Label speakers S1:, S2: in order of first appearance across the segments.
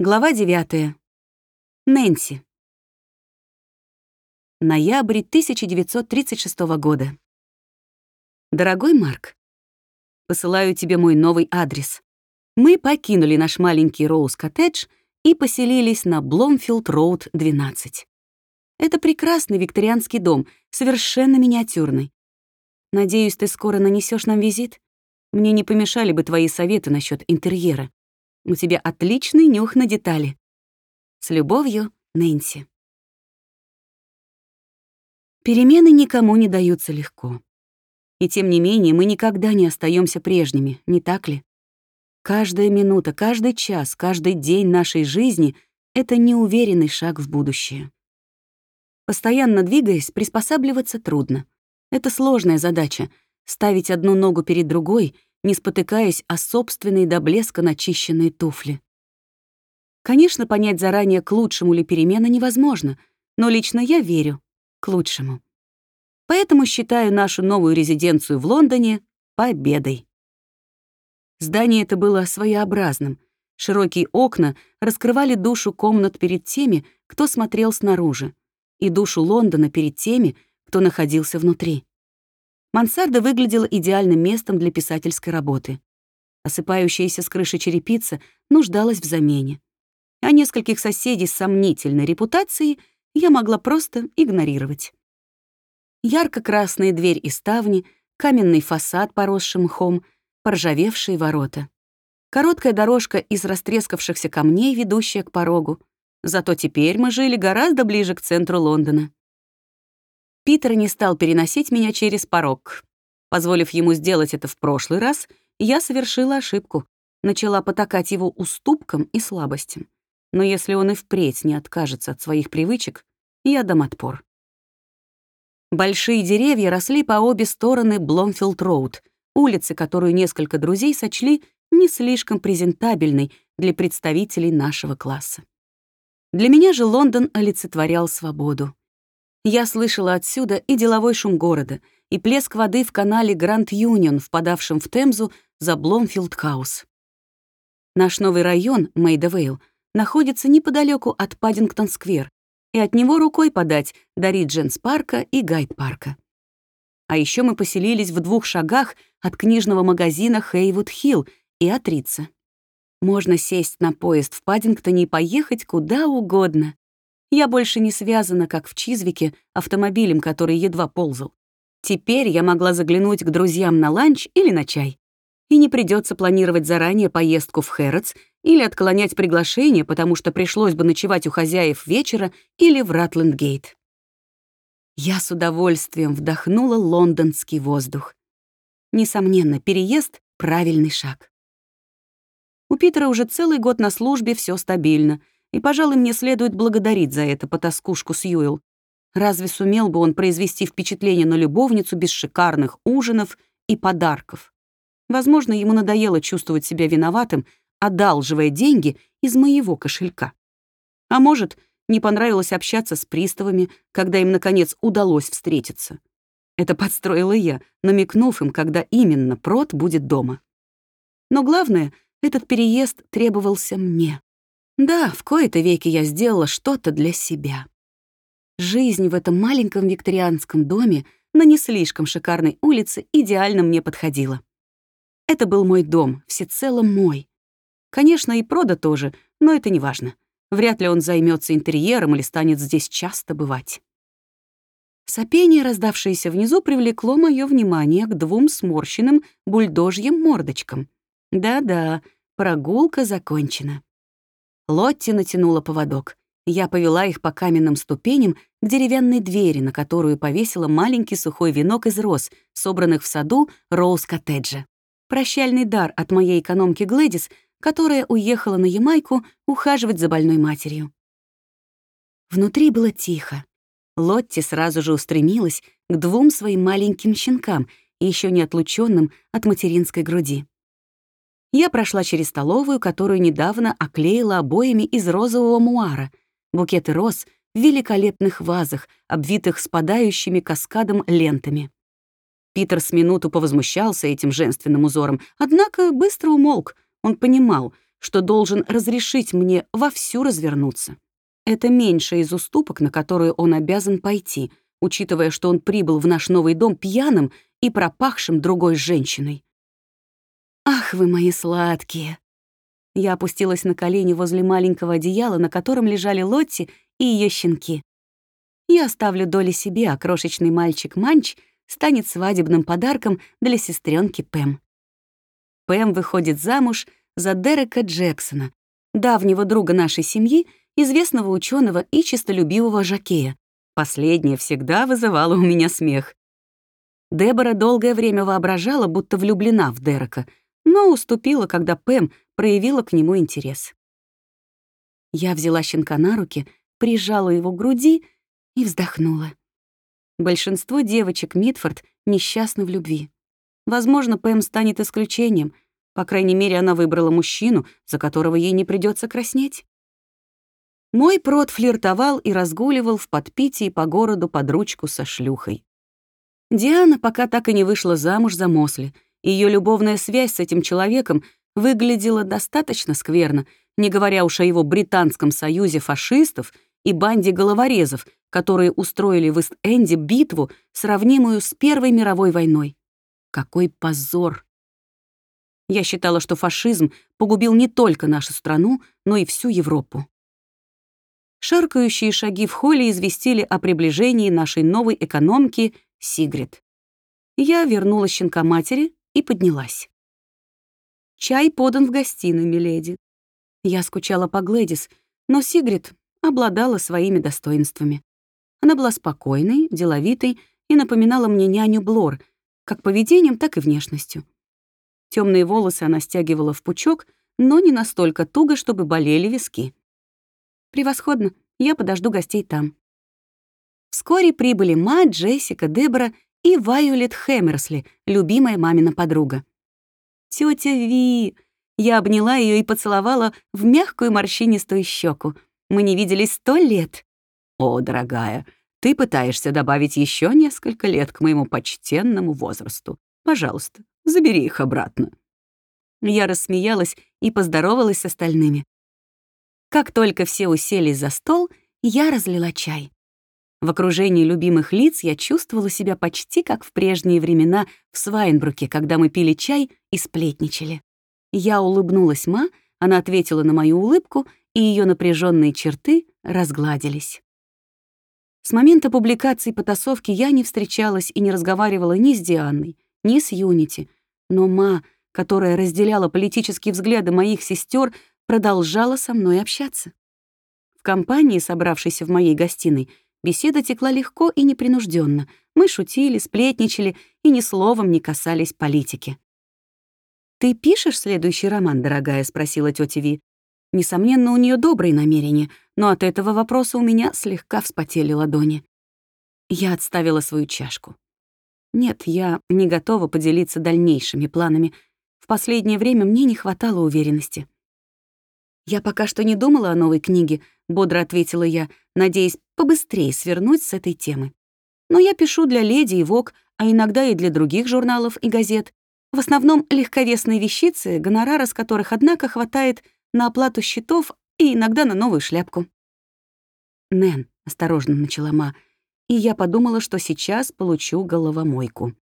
S1: Глава 9. Нэнси. Ноябрь 1936 года. Дорогой Марк, посылаю тебе мой новый адрес. Мы покинули наш маленький Роуз-коттедж и поселились на Бломфилд-роуд, 12. Это прекрасный викторианский дом, совершенно миниатюрный. Надеюсь, ты скоро нанесешь нам визит? Мне не помешали бы твои советы насчет интерьера. У тебя отличный нюх на детали. С любовью, Нэнси. Перемены никому не даются легко. И тем не менее мы никогда не остаемся прежними, не так ли? Каждая минута, каждый час, каждый день нашей жизни — это неуверенный шаг в будущее. Постоянно двигаясь, приспосабливаться трудно. Это сложная задача — ставить одну ногу перед другой — не спотыкаясь о собственные до блеска начищенные туфли. Конечно, понять заранее, к лучшему ли перемена невозможно, но лично я верю к лучшему. Поэтому считаю нашу новую резиденцию в Лондоне победой. Здание это было своеобразным. Широкие окна раскрывали душу комнат перед теми, кто смотрел снаружи, и душу Лондона перед теми, кто находился внутри. Мансарда выглядела идеальным местом для писательской работы. Осыпающаяся с крыши черепица нуждалась в замене. А нескольких соседей с сомнительной репутацией я могла просто игнорировать. Ярко-красная дверь и ставни, каменный фасад, поросший мхом, поржавевшие ворота. Короткая дорожка из растрескавшихся камней, ведущая к порогу. Зато теперь мы жили гораздо ближе к центру Лондона. Питер не стал переносить меня через порог. Позволив ему сделать это в прошлый раз, я совершила ошибку, начала потакать его уступкам и слабостям. Но если он и впредь не откажется от своих привычек, я дам отпор. Большие деревья росли по обе стороны Бломфилд-Роуд, улицы, которую несколько друзей сочли не слишком презентабельной для представителей нашего класса. Для меня же Лондон олицетворял свободу. Я слышала отсюда и деловой шум города, и плеск воды в канале Гранд Юнион, впадавшем в Темзу за Бломфилд-хаус. Наш новый район, Мейдавейл, находится неподалеку от Паддингтон-сквер, и от него рукой подать до Ридженс-парка и Гайд-парка. А еще мы поселились в двух шагах от книжного магазина Хейвуд-Хилл и от Рица. Можно сесть на поезд в Паддингтоне и поехать куда угодно. Я больше не связана, как в Чизвике, автомобилем, который едва ползал. Теперь я могла заглянуть к друзьям на ланч или на чай. И не придется планировать заранее поездку в Хэротс или отклонять приглашение, потому что пришлось бы ночевать у хозяев вечера или в Ратлендгейт. Я с удовольствием вдохнула лондонский воздух. Несомненно, переезд — правильный шаг. У Питера уже целый год на службе все стабильно — и, пожалуй, мне следует благодарить за это потаскушку Сьюэлл. Разве сумел бы он произвести впечатление на любовницу без шикарных ужинов и подарков? Возможно, ему надоело чувствовать себя виноватым, одалживая деньги из моего кошелька. А может, не понравилось общаться с приставами, когда им, наконец, удалось встретиться. Это подстроила я, намекнув им, когда именно Прот будет дома. Но главное, этот переезд требовался мне. Да, в кои-то веки я сделала что-то для себя. Жизнь в этом маленьком викторианском доме на не слишком шикарной улице идеально мне подходила. Это был мой дом, всецело мой. Конечно, и Прода тоже, но это не важно. Вряд ли он займется интерьером или станет здесь часто бывать. Сопение, раздавшееся внизу, привлекло мое внимание к двум сморщенным бульдожьим мордочкам. Да-да, прогулка закончена. Лотти натянула поводок. Я повела их по каменным ступеням к деревянной двери, на которую повесила маленький сухой венок из роз, собранных в саду Роуз-коттеджа. Прощальный дар от моей экономки Глэдис, которая уехала на Ямайку ухаживать за больной матерью. Внутри было тихо. Лотти сразу же устремилась к двум своим маленьким щенкам, еще не отлученным от материнской груди. Я прошла через столовую, которую недавно оклеила обоями из розового муара, букеты роз в великолепных вазах, обвитых спадающими каскадом лентами. Питер с минуту повозмущался этим женственным узором, однако быстро умолк. Он понимал, что должен разрешить мне вовсю развернуться. Это меньше из уступок, на которую он обязан пойти, учитывая, что он прибыл в наш новый дом пьяным и пропахшим другой женщиной. «Ах вы мои сладкие!» Я опустилась на колени возле маленького одеяла, на котором лежали Лотти и ее щенки. Я оставлю доли себе, а крошечный мальчик Манч станет свадебным подарком для сестренки Пэм. Пэм выходит замуж за Дерека Джексона, давнего друга нашей семьи, известного ученого и честолюбивого жакея. Последнее всегда вызывало у меня смех. Дебора долгое время воображала, будто влюблена в Дерека, но уступила, когда Пэм проявила к нему интерес. Я взяла щенка на руки, прижала его к груди и вздохнула. Большинство девочек Митфорд несчастны в любви. Возможно, Пэм станет исключением. По крайней мере, она выбрала мужчину, за которого ей не придется краснеть. Мой прот флиртовал и разгуливал в подпитии по городу под ручку со шлюхой. Диана пока так и не вышла замуж за Мосли. Ее любовная связь с этим человеком выглядела достаточно скверно, не говоря уж о его британском союзе фашистов и банде головорезов, которые устроили в Ист-Энде битву, сравнимую с Первой мировой войной. Какой позор! Я считала, что фашизм погубил не только нашу страну, но и всю Европу. Шаркающие шаги в холле известили о приближении нашей новой экономки Сигрид. Я вернула щенка матери и поднялась. «Чай подан в гостиной, миледи». Я скучала по Глэдис, но Сигрид обладала своими достоинствами. Она была спокойной, деловитой и напоминала мне няню Блор, как поведением, так и внешностью. Темные волосы она стягивала в пучок, но не настолько туго, чтобы болели виски. «Превосходно, я подожду гостей там». Вскоре прибыли Ма, Джессика, Дебора и Вайолет Хэмерсли, любимая мамина подруга. Тетя Ви!» Я обняла ее и поцеловала в мягкую морщинистую щеку. Мы не виделись сто лет. «О, дорогая, ты пытаешься добавить еще несколько лет к моему почтенному возрасту. Пожалуйста, забери их обратно». Я рассмеялась и поздоровалась с остальными. Как только все уселись за стол, я разлила чай. В окружении любимых лиц я чувствовала себя почти как в прежние времена в Свайнбруке, когда мы пили чай и сплетничали. Я улыбнулась Ма, она ответила на мою улыбку, и ее напряженные черты разгладились. С момента публикации потасовки я не встречалась и не разговаривала ни с Дианной, ни с Юнити, но Ма, которая разделяла политические взгляды моих сестер, продолжала со мной общаться. В компании, собравшейся в моей гостиной, беседа текла легко и непринужденно. Мы шутили, сплетничали и ни словом не касались политики. «Ты пишешь следующий роман, дорогая?» — спросила тетя Ви. Несомненно, у нее добрые намерения, но от этого вопроса у меня слегка вспотели ладони. Я отставила свою чашку. Нет, я не готова поделиться дальнейшими планами. В последнее время мне не хватало уверенности. «Я пока что не думала о новой книге», — бодро ответила я, надеясь побыстрее свернуть с этой темы. «Но я пишу для «Леди» и «Вог», а иногда и для других журналов и газет. В основном легковесные вещицы, гонорара с которых, однако, хватает на оплату счетов и иногда на новую шляпку». «Нэн», — осторожно начала Ма, и я подумала, что сейчас получу головомойку.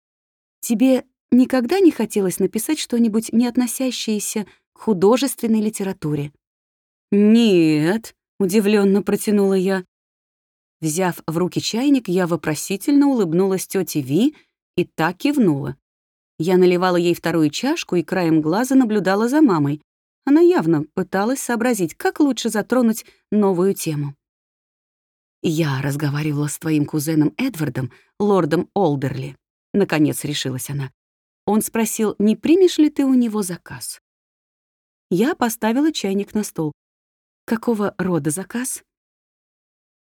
S1: «Тебе никогда не хотелось написать что-нибудь, не относящееся к художественной литературе?» «Нет», — удивленно протянула я. Взяв в руки чайник, я вопросительно улыбнулась тете Ви и так кивнула. Я наливала ей вторую чашку и краем глаза наблюдала за мамой. Она явно пыталась сообразить, как лучше затронуть новую тему. «Я разговаривала с твоим кузеном Эдвардом, лордом Олдерли», — наконец решилась она. Он спросил, не примешь ли ты у него заказ. Я поставила чайник на стол. Какого рода заказ?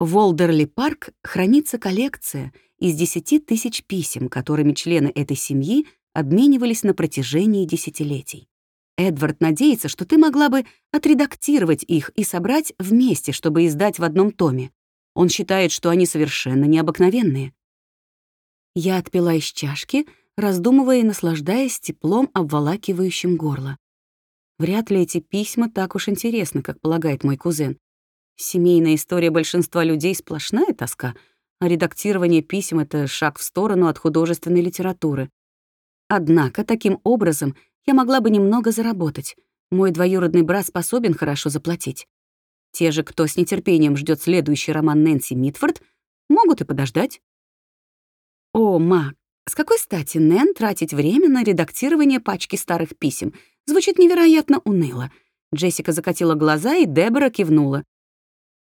S1: В Олдерли-парк хранится коллекция из 10 тысяч писем, которыми члены этой семьи обменивались на протяжении десятилетий. Эдвард надеется, что ты могла бы отредактировать их и собрать вместе, чтобы издать в одном томе. Он считает, что они совершенно необыкновенные. Я отпила из чашки, раздумывая и наслаждаясь теплом, обволакивающим горло. Вряд ли эти письма так уж интересны, как полагает мой кузен. Семейная история большинства людей — сплошная тоска, а редактирование писем — это шаг в сторону от художественной литературы. Однако, таким образом, я могла бы немного заработать. Мой двоюродный брат способен хорошо заплатить. Те же, кто с нетерпением ждет следующий роман Нэнси Митфорд, могут и подождать. О, ма, с какой стати Нэн тратить время на редактирование пачки старых писем? Звучит невероятно уныло. Джессика закатила глаза, и Дебора кивнула.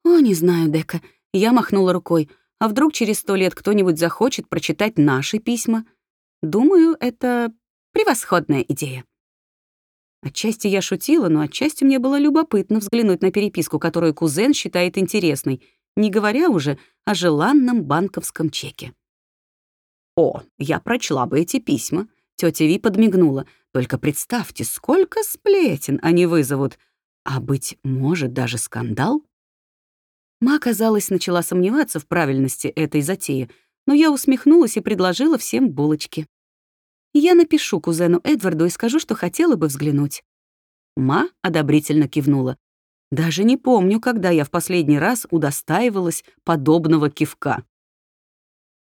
S1: «О, не знаю, Дека». Я махнула рукой. «А вдруг через сто лет кто-нибудь захочет прочитать наши письма? Думаю, это превосходная идея». Отчасти я шутила, но отчасти мне было любопытно взглянуть на переписку, которую кузен считает интересной, не говоря уже о желанном банковском чеке. «О, я прочла бы эти письма», — тетя Ви подмигнула. «Только представьте, сколько сплетен они вызовут. А, быть может, даже скандал?» Ма, казалось, начала сомневаться в правильности этой затеи, но я усмехнулась и предложила всем булочки. Я напишу кузену Эдварду и скажу, что хотела бы взглянуть». Ма одобрительно кивнула. «Даже не помню, когда я в последний раз удостаивалась подобного кивка».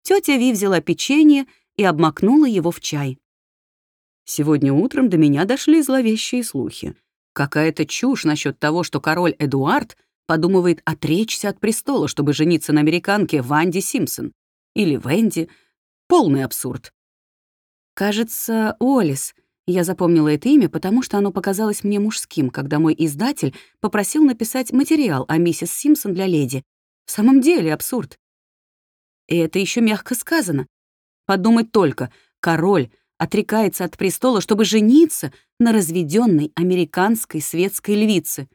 S1: Тётя Ви взяла печенье и обмакнула его в чай. Сегодня утром до меня дошли зловещие слухи. Какая-то чушь насчет того, что король Эдуард подумывает отречься от престола, чтобы жениться на американке Ванди Симпсон. Или Венди. Полный абсурд. Кажется, Олис. Я запомнила это имя, потому что оно показалось мне мужским, когда мой издатель попросил написать материал о миссис Симпсон для леди. В самом деле абсурд. И это еще мягко сказано. Подумать только, король отрекается от престола, чтобы жениться на разведенной американской светской львице.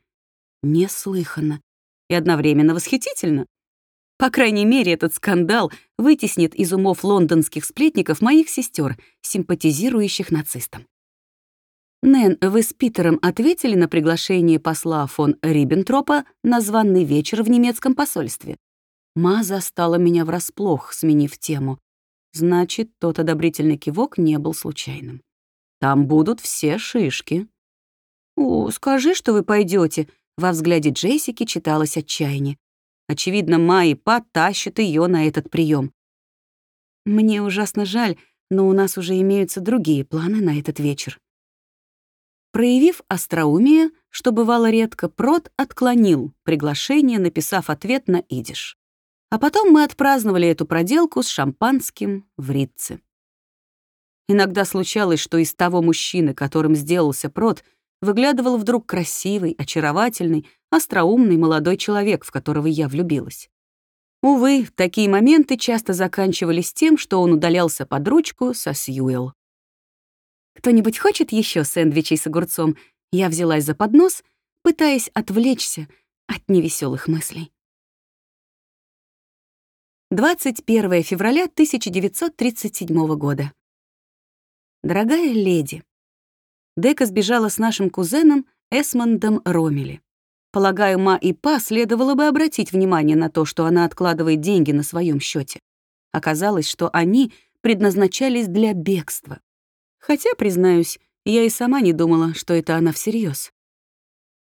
S1: Неслыханно и одновременно восхитительно. По крайней мере, этот скандал вытеснит из умов лондонских сплетников моих сестер, симпатизирующих нацистам. Нэн, вы с Питером ответили на приглашение посла фон Риббентропа на званный вечер в немецком посольстве? Ма застала меня врасплох, сменив тему. Значит, тот одобрительный кивок не был случайным. Там будут все шишки. «О, скажи, что вы пойдете. Во взгляде Джессики читалось отчаяние. Очевидно, Ма и Па тащат ее на этот прием. Мне ужасно жаль, но у нас уже имеются другие планы на этот вечер. Проявив остроумие, что бывало редко, Прот отклонил приглашение, написав ответ на идиш. А потом мы отпраздновали эту проделку с шампанским в Ритце. Иногда случалось, что из того мужчины, которым сделался Прот, выглядывал вдруг красивый, очаровательный, остроумный молодой человек, в которого я влюбилась. Увы, такие моменты часто заканчивались тем, что он удалялся под ручку со Сьюэлл. «Кто-нибудь хочет еще сэндвичей с огурцом?» Я взялась за поднос, пытаясь отвлечься от невеселых мыслей. 21 февраля 1937 года. Дорогая леди, Дека сбежала с нашим кузеном Эсмондом Ромели. Полагаю, Ма и Па следовало бы обратить внимание на то, что она откладывает деньги на своем счете. Оказалось, что они предназначались для бегства. Хотя, признаюсь, я и сама не думала, что это она всерьез.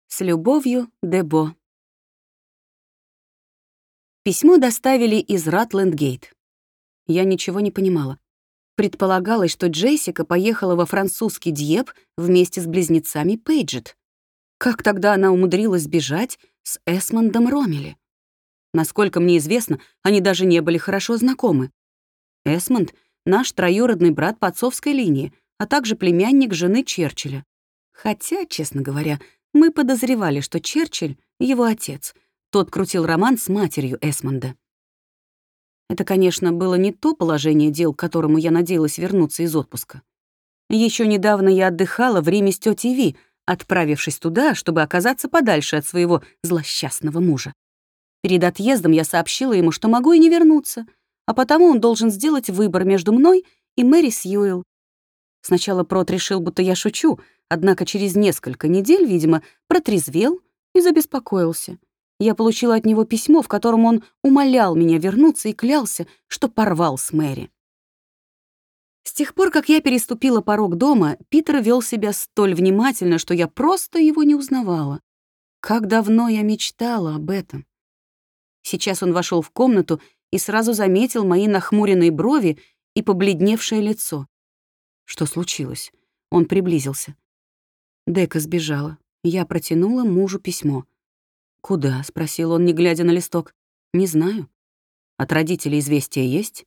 S1: С любовью, Дебо. Письмо доставили из Ратлендгейт. Я ничего не понимала. Предполагалось, что Джессика поехала во французский Дьеп вместе с близнецами Пейджет. Как тогда она умудрилась бежать с Эсмондом Ромели? Насколько мне известно, они даже не были хорошо знакомы. Эсмонд — наш троюродный брат по отцовской линии, а также племянник жены Черчилля. Хотя, честно говоря, мы подозревали, что Черчилль — его отец. Тот крутил роман с матерью Эсмонда. Это, конечно, было не то положение дел, к которому я надеялась вернуться из отпуска. Еще недавно я отдыхала в Риме с тетей Ви, отправившись туда, чтобы оказаться подальше от своего злосчастного мужа. Перед отъездом я сообщила ему, что могу и не вернуться, а потому он должен сделать выбор между мной и Мэри Сьюэлл. Сначала Прот решил, будто я шучу, однако через несколько недель, видимо, протрезвел и забеспокоился. Я получила от него письмо, в котором он умолял меня вернуться и клялся, что порвал с Мэри. С тех пор, как я переступила порог дома, Питер вел себя столь внимательно, что я просто его не узнавала. Как давно я мечтала об этом. Сейчас он вошел в комнату и сразу заметил мои нахмуренные брови и побледневшее лицо. Что случилось? Он приблизился. Дека сбежала. Я протянула мужу письмо. «Куда?» — спросил он, не глядя на листок. «Не знаю. От родителей известия есть?»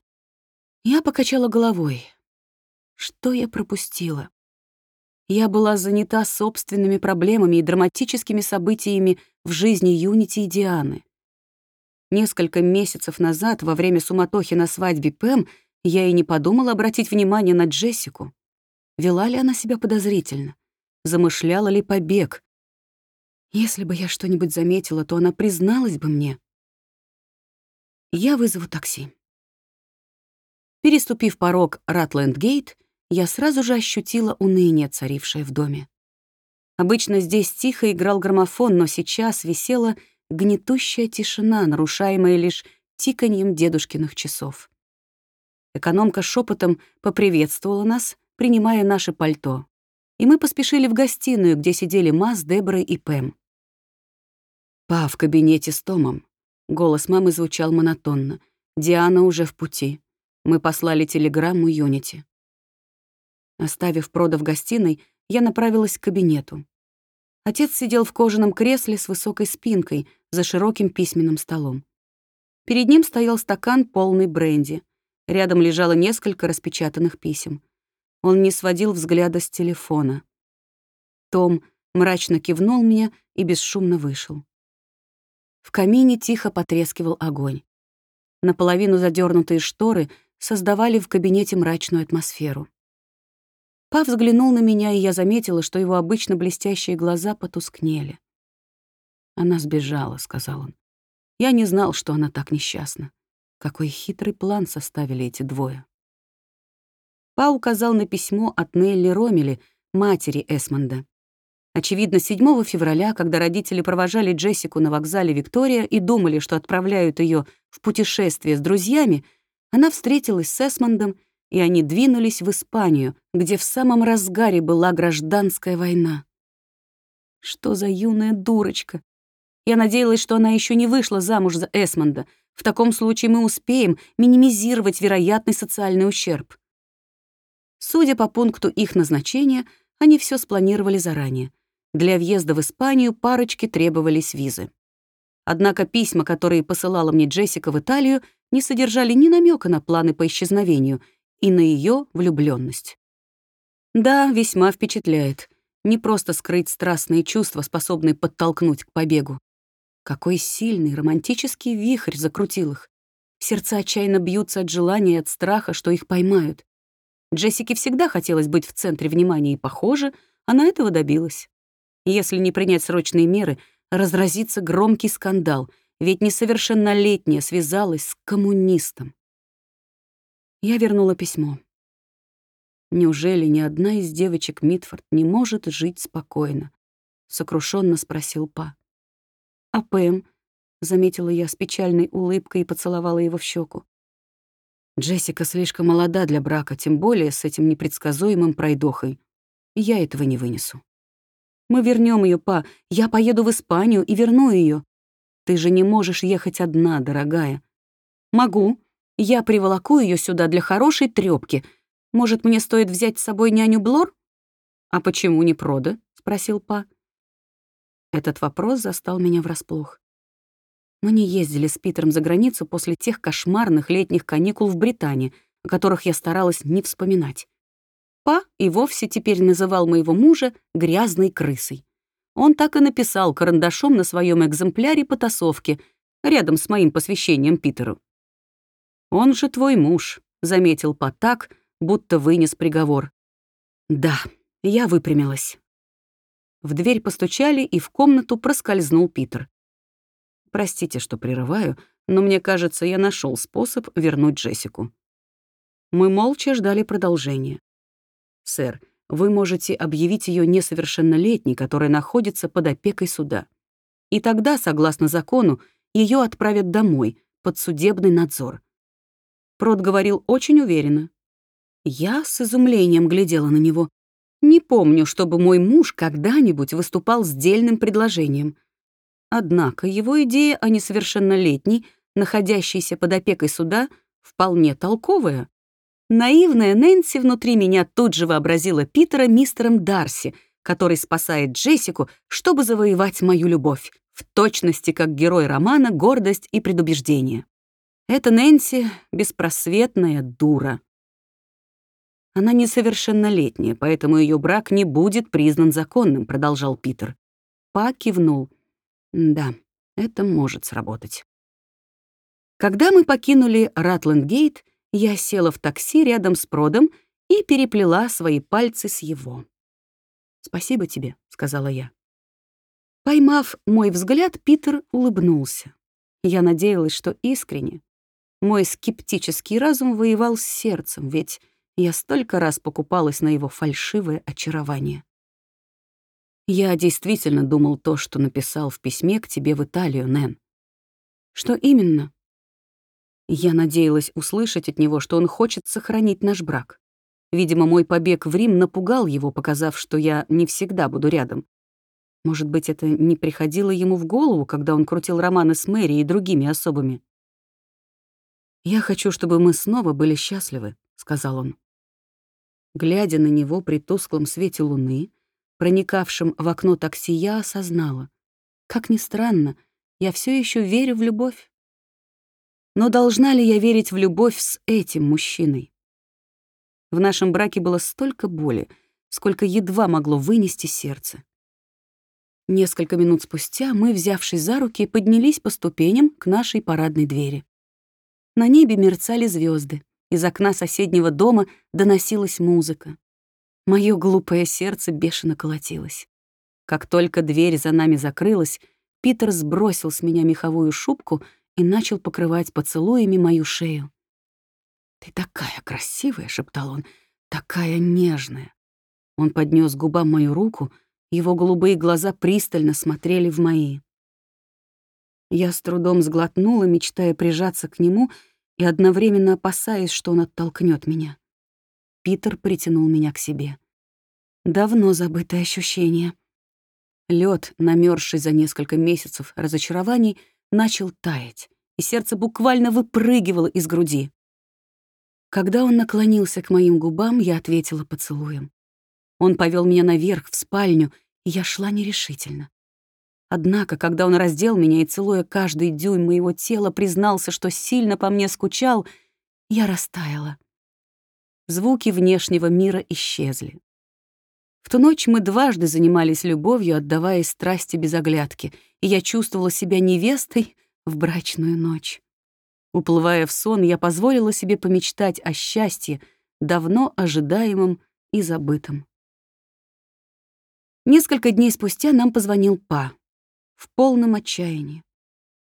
S1: Я покачала головой. Что я пропустила? Я была занята собственными проблемами и драматическими событиями в жизни Юнити и Дианы. Несколько месяцев назад, во время суматохи на свадьбе Пэм, я и не подумала обратить внимание на Джессику. Вела ли она себя подозрительно? Замышляла ли побег? Если бы я что-нибудь заметила, то она призналась бы мне. Я вызову такси. Переступив порог Ратленд-гейт, я сразу же ощутила уныние, царившее в доме. Обычно здесь тихо играл граммофон, но сейчас висела гнетущая тишина, нарушаемая лишь тиканьем дедушкиных часов. Экономка шепотом поприветствовала нас, принимая наше пальто, и мы поспешили в гостиную, где сидели Ма с Деброй и Пэм. «Па в кабинете с Томом». Голос мамы звучал монотонно. «Диана уже в пути. Мы послали телеграмму Юнити». Оставив Прода в гостиной, я направилась к кабинету. Отец сидел в кожаном кресле с высокой спинкой за широким письменным столом. Перед ним стоял стакан, полный бренди. Рядом лежало несколько распечатанных писем. Он не сводил взгляда с телефона. Том мрачно кивнул мне и бесшумно вышел. В камине тихо потрескивал огонь. Наполовину задернутые шторы создавали в кабинете мрачную атмосферу. Па взглянул на меня, и я заметила, что его обычно блестящие глаза потускнели. «Она сбежала», — сказал он. «Я не знал, что она так несчастна. Какой хитрый план составили эти двое». Па указал на письмо от Нелли Ромели, матери Эсмонда. Очевидно, 7 февраля, когда родители провожали Джессику на вокзале Виктория и думали, что отправляют ее в путешествие с друзьями, она встретилась с Эсмондом и они двинулись в Испанию, где в самом разгаре была гражданская война. Что за юная дурочка? Я надеялась, что она еще не вышла замуж за Эсмонда. В таком случае мы успеем минимизировать вероятный социальный ущерб. Судя по пункту их назначения, они все спланировали заранее. Для въезда в Испанию парочке требовались визы. Однако письма, которые посылала мне Джессика в Италию, не содержали ни намека на планы по исчезновению — и на ее влюбленность. Да, весьма впечатляет. Не просто скрыть страстные чувства, способные подтолкнуть к побегу. Какой сильный романтический вихрь закрутил их. Сердца отчаянно бьются от желания и от страха, что их поймают. Джессике всегда хотелось быть в центре внимания, и, похоже, она этого добилась. Если не принять срочные меры, разразится громкий скандал, ведь несовершеннолетняя связалась с коммунистом. Я вернула письмо. Неужели ни одна из девочек Митфорд не может жить спокойно? Сокрушенно спросил Па. А Пэм? Заметила я с печальной улыбкой и поцеловала его в щеку. Джессика слишком молода для брака, тем более с этим непредсказуемым пройдохой. Я этого не вынесу. Мы вернем ее, па. Я поеду в Испанию и верну ее. Ты же не можешь ехать одна, дорогая. Могу, я приволоку ее сюда для хорошей трёпки. Может, мне стоит взять с собой няню Блор? А почему не Прода? спросил Па. Этот вопрос застал меня врасплох. Мы не ездили с Питером за границу после тех кошмарных летних каникул в Британии, о которых я старалась не вспоминать. Па и вовсе теперь называл моего мужа грязной крысой. Он так и написал карандашом на своем экземпляре потасовки рядом с моим посвящением Питеру. «Он же твой муж», — заметил Пат так, будто вынес приговор. «Да», — я выпрямилась. В дверь постучали, и в комнату проскользнул Питер. «Простите, что прерываю, но мне кажется, я нашел способ вернуть Джессику». Мы молча ждали продолжения. «Сэр, вы можете объявить ее несовершеннолетней, которая находится под опекой суда. И тогда, согласно закону, ее отправят домой, под судебный надзор. Прот говорил очень уверенно. Я с изумлением глядела на него. Не помню, чтобы мой муж когда-нибудь выступал с дельным предложением. Однако его идея о несовершеннолетней, находящейся под опекой суда, вполне толковая. Наивная Нэнси внутри меня тут же вообразила Питера мистером Дарси, который спасает Джессику, чтобы завоевать мою любовь, в точности как герой романа «Гордость и предубеждение». Это Нэнси — беспросветная дура. Она несовершеннолетняя, поэтому ее брак не будет признан законным, продолжал Питер. Па кивнул. Да, это может сработать. Когда мы покинули Ратланд-Гейт, я села в такси рядом с Продом и переплела свои пальцы с его. «Спасибо тебе», — сказала я. Поймав мой взгляд, Питер улыбнулся. Я надеялась, что искренне. Мой скептический разум воевал с сердцем, ведь я столько раз покупалась на его фальшивое очарование. Я действительно думал то, что написал в письме к тебе в Италию, Нэн. Что именно? Я надеялась услышать от него, что он хочет сохранить наш брак. Видимо, мой побег в Рим напугал его, показав, что я не всегда буду рядом. Может быть, это не приходило ему в голову, когда он крутил романы с Мэри и другими особами. «Я хочу, чтобы мы снова были счастливы», — сказал он. Глядя на него при тусклом свете луны, проникавшем в окно такси, я осознала. Как ни странно, я все еще верю в любовь. Но должна ли я верить в любовь с этим мужчиной? В нашем браке было столько боли, сколько едва могло вынести сердце. Несколько минут спустя мы, взявшись за руки, поднялись по ступеням к нашей парадной двери. На небе мерцали звезды, из окна соседнего дома доносилась музыка. Моё глупое сердце бешено колотилось. Как только дверь за нами закрылась, Питер сбросил с меня меховую шубку и начал покрывать поцелуями мою шею. «Ты такая красивая!» — шептал он. «Такая нежная!» Он поднес губам мою руку, его голубые глаза пристально смотрели в мои. Я с трудом сглотнула, мечтая прижаться к нему и одновременно опасаясь, что он оттолкнет меня. Питер притянул меня к себе. Давно забытое ощущение. Лед, намерзший за несколько месяцев разочарований, начал таять, и сердце буквально выпрыгивало из груди. Когда он наклонился к моим губам, я ответила поцелуем. Он повел меня наверх, в спальню, и я шла нерешительно. Однако, когда он раздел меня и, целуя каждый дюйм моего тела, признался, что сильно по мне скучал, я растаяла. Звуки внешнего мира исчезли. В ту ночь мы дважды занимались любовью, отдаваясь страсти без оглядки, и я чувствовала себя невестой в брачную ночь. Уплывая в сон, я позволила себе помечтать о счастье, давно ожидаемом и забытом. Несколько дней спустя нам позвонил Па в полном отчаянии.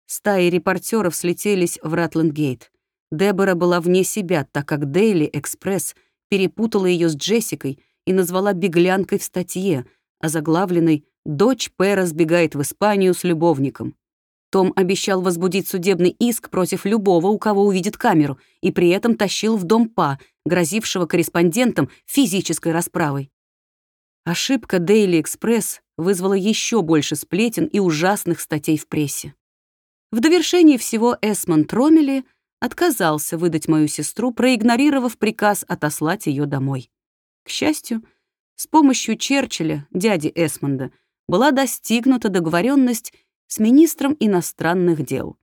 S1: Стаи репортеров слетелись в Ратландгейт. Дебора была вне себя, так как Дейли Экспресс перепутала ее с Джессикой и назвала беглянкой в статье, озаглавленной «Дочь Пэра сбегает в Испанию с любовником». Том обещал возбудить судебный иск против любого, у кого увидит камеру, и при этом тащил в дом Па, грозившего корреспондентам физической расправой. Ошибка Daily Express вызвала еще больше сплетен и ужасных статей в прессе. В довершении всего Эсмонд Тромели отказался выдать мою сестру, проигнорировав приказ отослать ее домой. К счастью, с помощью Черчилля, дяди Эсмонда, была достигнута договоренность с министром иностранных дел.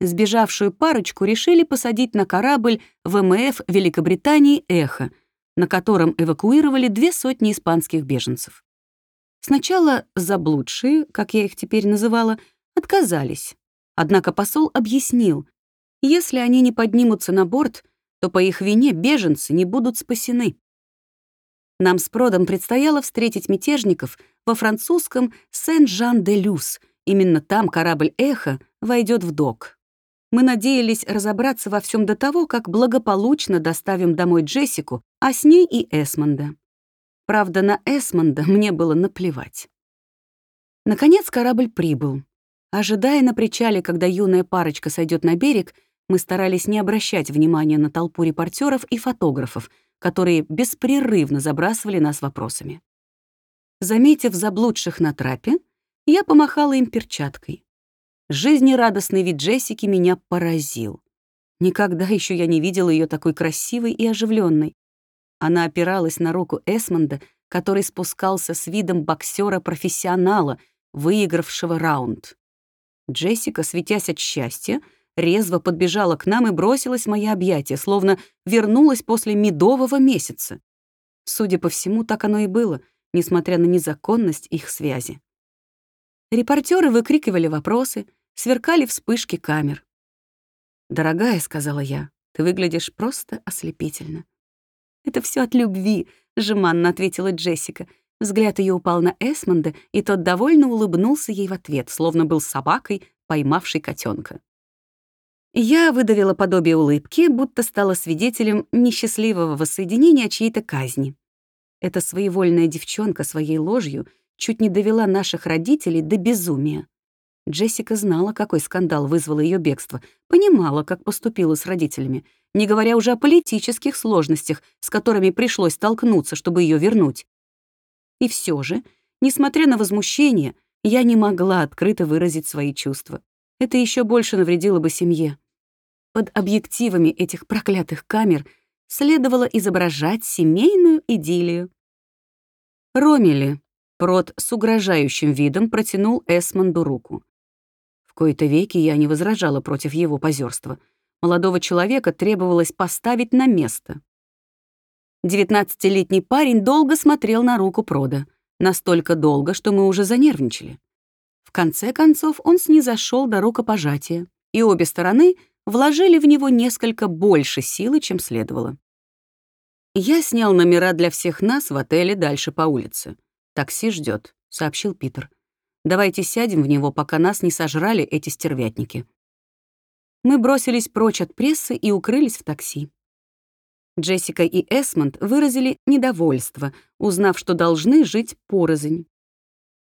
S1: Сбежавшую парочку решили посадить на корабль ВМФ Великобритании «Эхо», на котором эвакуировали две сотни испанских беженцев. Сначала заблудшие, как я их теперь называла, отказались. Однако посол объяснил, если они не поднимутся на борт, то по их вине беженцы не будут спасены. Нам с Продом предстояло встретить мятежников во французском Сен-Жан-де-Люс — Именно там корабль «Эхо» войдет в док. Мы надеялись разобраться во всем до того, как благополучно доставим домой Джессику, а с ней и Эсмонда. Правда, на Эсмонда мне было наплевать. Наконец корабль прибыл. Ожидая на причале, когда юная парочка сойдет на берег, мы старались не обращать внимания на толпу репортеров и фотографов, которые беспрерывно забрасывали нас вопросами. Заметив заблудших на трапе, я помахала им перчаткой. Жизнерадостный вид Джессики меня поразил. Никогда еще я не видела ее такой красивой и оживленной. Она опиралась на руку Эсмонда, который спускался с видом боксера-профессионала, выигравшего раунд. Джессика, светясь от счастья, резво подбежала к нам и бросилась в мои объятия, словно вернулась после медового месяца. Судя по всему, так оно и было, несмотря на незаконность их связи. Репортеры выкрикивали вопросы, сверкали вспышки камер. «Дорогая», — сказала я, — «ты выглядишь просто ослепительно». «Это все от любви», — жеманно ответила Джессика. Взгляд ее упал на Эсмонда, и тот довольно улыбнулся ей в ответ, словно был собакой, поймавшей котенка. Я выдавила подобие улыбки, будто стала свидетелем несчастливого воссоединения чьей-то казни. Эта своевольная девчонка своей ложью чуть не довела наших родителей до безумия. Джессика знала, какой скандал вызвало ее бегство, понимала, как поступила с родителями, не говоря уже о политических сложностях, с которыми пришлось столкнуться, чтобы ее вернуть. И все же, несмотря на возмущение, я не могла открыто выразить свои чувства. Это еще больше навредило бы семье. Под объективами этих проклятых камер следовало изображать семейную идиллию. «Ромели», — Прот с угрожающим видом протянул Эсмонду руку. В кои-то веки я не возражала против его позерства. Молодого человека требовалось поставить на место. Девятнадцатилетний парень долго смотрел на руку Прода. Настолько долго, что мы уже занервничали. В конце концов он снизошел до рукопожатия, и обе стороны — вложили в него несколько больше силы, чем следовало. «Я снял номера для всех нас в отеле дальше по улице. Такси ждет, сообщил Питер. «Давайте сядем в него, пока нас не сожрали эти стервятники». Мы бросились прочь от прессы и укрылись в такси. Джессика и Эсмонд выразили недовольство, узнав, что должны жить порознь.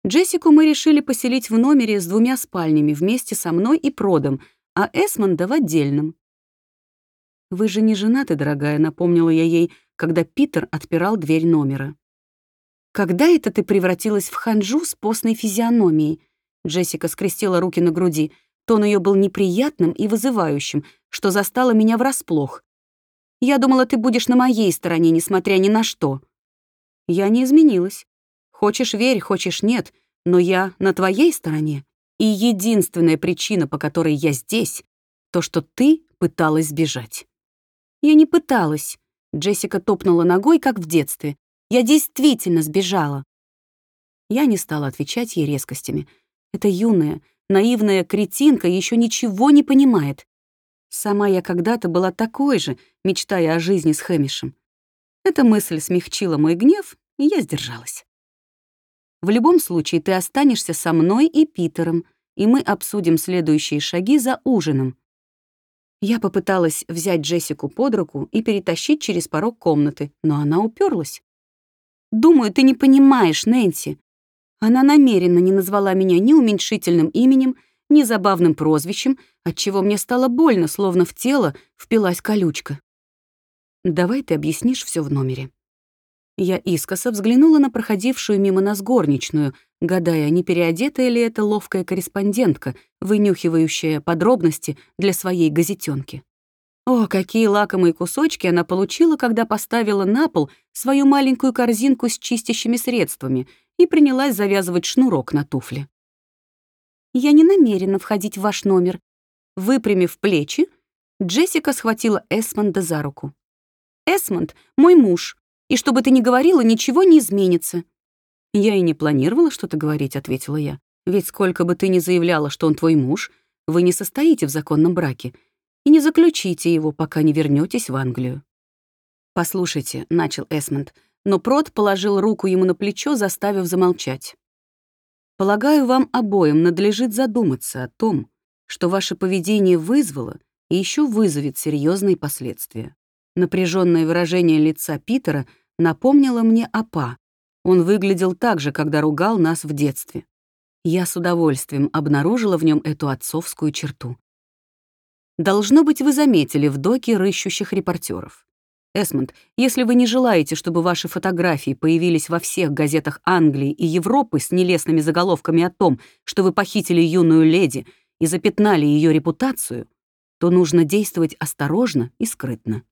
S1: Джессику мы решили поселить в номере с двумя спальнями вместе со мной и Продом — а Эсмонда в отдельном. «Вы же не женаты, дорогая», — напомнила я ей, когда Питер отпирал дверь номера. «Когда это ты превратилась в ханжу с постной физиономией?» Джессика скрестила руки на груди. Тон ее был неприятным и вызывающим, что застало меня врасплох. «Я думала, ты будешь на моей стороне, несмотря ни на что». Я не изменилась. Хочешь — верь, хочешь — нет, но я на твоей стороне. И единственная причина, по которой я здесь, то, что ты пыталась сбежать. Я не пыталась. Джессика топнула ногой, как в детстве. Я действительно сбежала. Я не стала отвечать ей резкостями. Эта юная, наивная кретинка еще ничего не понимает. Сама я когда-то была такой же, мечтая о жизни с Хэмишем. Эта мысль смягчила мой гнев, и я сдержалась. В любом случае, ты останешься со мной и Питером, и мы обсудим следующие шаги за ужином. Я попыталась взять Джессику под руку и перетащить через порог комнаты, но она уперлась. «Думаю, ты не понимаешь, Нэнси. Она намеренно не назвала меня ни уменьшительным именем, ни забавным прозвищем, отчего мне стало больно, словно в тело впилась колючка. Давай ты объяснишь все в номере. Я искоса взглянула на проходившую мимо нас горничную, гадая, не переодетая ли это ловкая корреспондентка, вынюхивающая подробности для своей газетенки. О, какие лакомые кусочки она получила, когда поставила на пол свою маленькую корзинку с чистящими средствами и принялась завязывать шнурок на туфле. «Я не намерена входить в ваш номер». Выпрямив плечи, Джессика схватила Эсмонда за руку. «Эсмонд — мой муж, и что бы ты ни говорила, ничего не изменится». «Я и не планировала что-то говорить», — ответила я. «Ведь сколько бы ты ни заявляла, что он твой муж, вы не состоите в законном браке и не заключите его, пока не вернетесь в Англию». «Послушайте», — начал Эсмонд, но Прот положил руку ему на плечо, заставив замолчать. «Полагаю, вам обоим надлежит задуматься о том, что ваше поведение вызвало и еще вызовет серьезные последствия. Напряженное выражение лица Питера напомнило мне о Па. Он выглядел так же, когда ругал нас в детстве. Я с удовольствием обнаружила в нем эту отцовскую черту. Должно быть, вы заметили в доке рыщущих репортеров. Эсмонд, если вы не желаете, чтобы ваши фотографии появились во всех газетах Англии и Европы с нелестными заголовками о том, что вы похитили юную леди и запятнали ее репутацию, то нужно действовать осторожно и скрытно.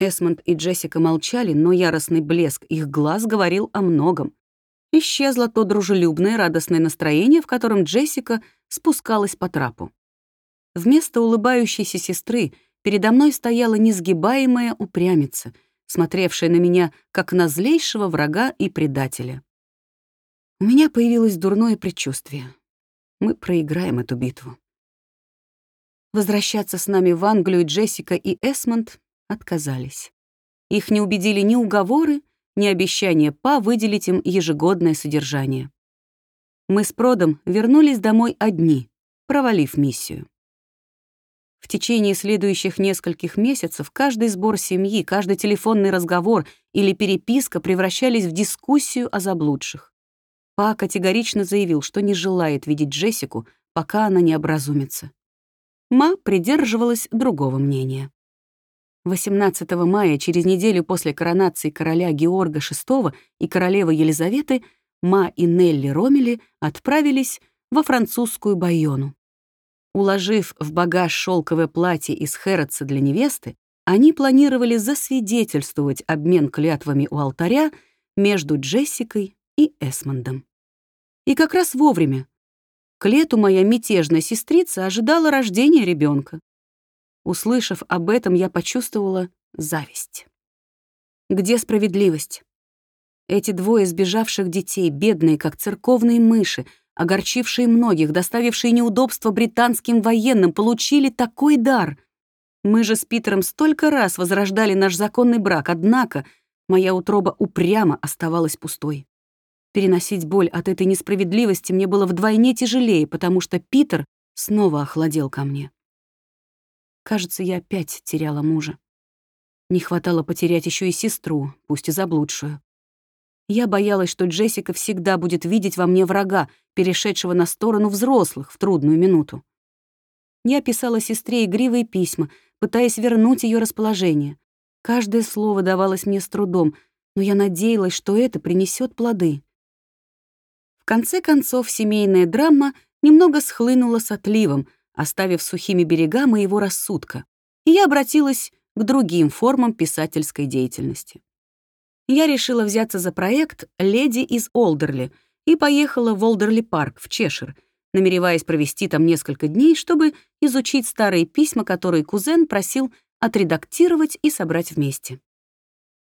S1: Эсмонд и Джессика молчали, но яростный блеск их глаз говорил о многом. Исчезло то дружелюбное, радостное настроение, в котором Джессика спускалась по трапу. Вместо улыбающейся сестры передо мной стояла несгибаемая упрямица, смотревшая на меня как на злейшего врага и предателя. У меня появилось дурное предчувствие. Мы проиграем эту битву. Возвращаться с нами в Англию Джессика и Эсмонд отказались. Их не убедили ни уговоры, ни обещание Па выделить им ежегодное содержание. Мы с Продом вернулись домой одни, провалив миссию. В течение следующих нескольких месяцев каждый сбор семьи, каждый телефонный разговор или переписка превращались в дискуссию о заблудших. Па категорично заявил, что не желает видеть Джессику, пока она не образумится. Ма придерживалась другого мнения. 18 мая, через неделю после коронации короля Георга VI и королевы Елизаветы, Ма и Нелли Ромели отправились во французскую Байону. Уложив в багаж шелковое платье из Хэротса для невесты, они планировали засвидетельствовать обмен клятвами у алтаря между Джессикой и Эсмондом. И как раз вовремя. К лету моя мятежная сестрица ожидала рождения ребенка. Услышав об этом, я почувствовала зависть. Где справедливость? Эти двое сбежавших детей, бедные, как церковные мыши, огорчившие многих, доставившие неудобства британским военным, получили такой дар. Мы же с Питером столько раз возрождали наш законный брак, однако моя утроба упрямо оставалась пустой. Переносить боль от этой несправедливости мне было вдвойне тяжелее, потому что Питер снова охладел ко мне. Кажется, я опять теряла мужа. Не хватало потерять еще и сестру, пусть и заблудшую. Я боялась, что Джессика всегда будет видеть во мне врага, перешедшего на сторону взрослых в трудную минуту. Я писала сестре игривые письма, пытаясь вернуть ее расположение. Каждое слово давалось мне с трудом, но я надеялась, что это принесет плоды. В конце концов, семейная драма немного схлынула с отливом — оставив сухими берега моего рассудка, и я обратилась к другим формам писательской деятельности. Я решила взяться за проект «Леди из Олдерли» и поехала в Олдерли-парк в Чешир, намереваясь провести там несколько дней, чтобы изучить старые письма, которые кузен просил отредактировать и собрать вместе.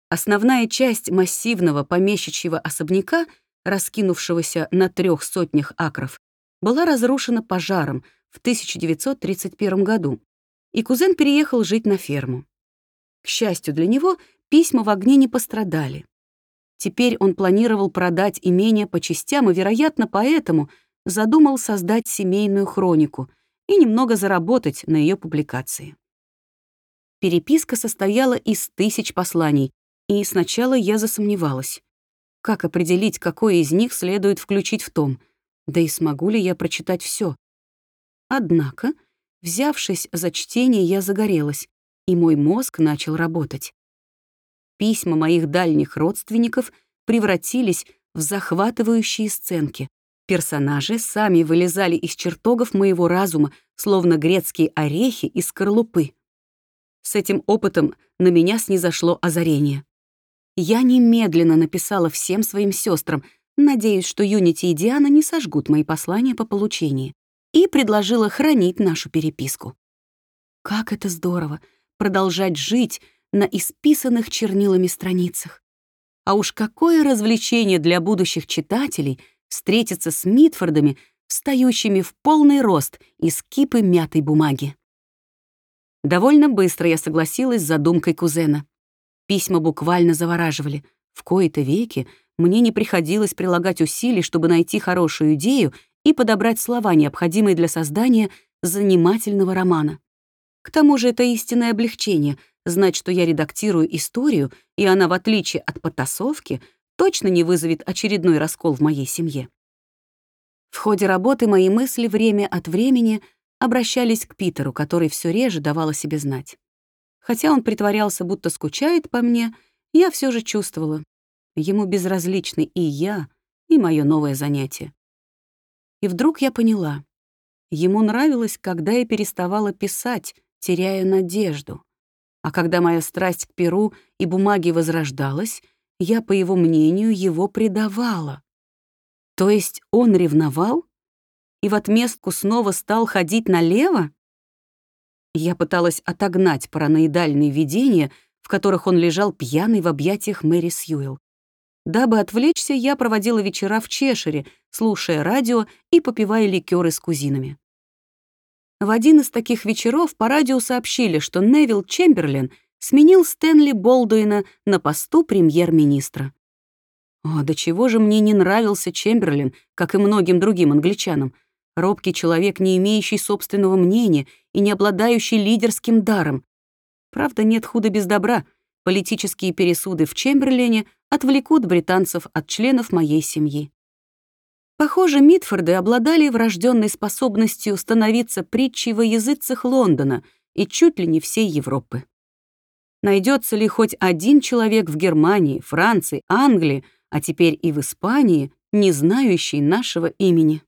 S1: Основная часть массивного помещичьего особняка, раскинувшегося на трех сотнях акров, была разрушена пожаром — в 1931 году, и кузен переехал жить на ферму. К счастью для него, письма в огне не пострадали. Теперь он планировал продать имение по частям и, вероятно, поэтому задумал создать семейную хронику и немного заработать на ее публикации. Переписка состояла из тысяч посланий, и сначала я засомневалась. Как определить, какое из них следует включить в том? Да и смогу ли я прочитать все? Однако, взявшись за чтение, я загорелась, и мой мозг начал работать. Письма моих дальних родственников превратились в захватывающие сценки. Персонажи сами вылезали из чертогов моего разума, словно грецкие орехи из скорлупы. С этим опытом на меня снизошло озарение. Я немедленно написала всем своим сестрам, надеюсь, что Юнити и Диана не сожгут мои послания по получении и предложила хранить нашу переписку. Как это здорово — продолжать жить на исписанных чернилами страницах. А уж какое развлечение для будущих читателей встретиться с Митфордами, встающими в полный рост из кипы мятой бумаги. Довольно быстро я согласилась с задумкой кузена. Письма буквально завораживали. В кои-то веки мне не приходилось прилагать усилий, чтобы найти хорошую идею и подобрать слова, необходимые для создания занимательного романа. К тому же это истинное облегчение — знать, что я редактирую историю, и она, в отличие от потасовки, точно не вызовет очередной раскол в моей семье. В ходе работы мои мысли время от времени обращались к Питеру, который все реже давал о себе знать. Хотя он притворялся, будто скучает по мне, я все же чувствовала. Ему безразличны и я, и мое новое занятие. И вдруг я поняла. Ему нравилось, когда я переставала писать, теряя надежду. А когда моя страсть к перу и бумаге возрождалась, я, по его мнению, его предавала. То есть он ревновал и в отместку снова стал ходить налево? Я пыталась отогнать параноидальные видения, в которых он лежал пьяный в объятиях Мэри Сьюэлл. Дабы отвлечься, я проводила вечера в Чешире, слушая радио и попивая ликеры с кузинами. В один из таких вечеров по радио сообщили, что Невил Чемберлен сменил Стэнли Болдуина на посту премьер-министра. О, до чего же мне не нравился Чемберлен, как и многим другим англичанам. Робкий человек, не имеющий собственного мнения и не обладающий лидерским даром. Правда, нет худа без добра. Политические пересуды в Чемберлене отвлекут британцев от членов моей семьи. Похоже, Митфорды обладали врожденной способностью становиться притчей во языцах Лондона и чуть ли не всей Европы. Найдется ли хоть один человек в Германии, Франции, Англии, а теперь и в Испании, не знающий нашего имени?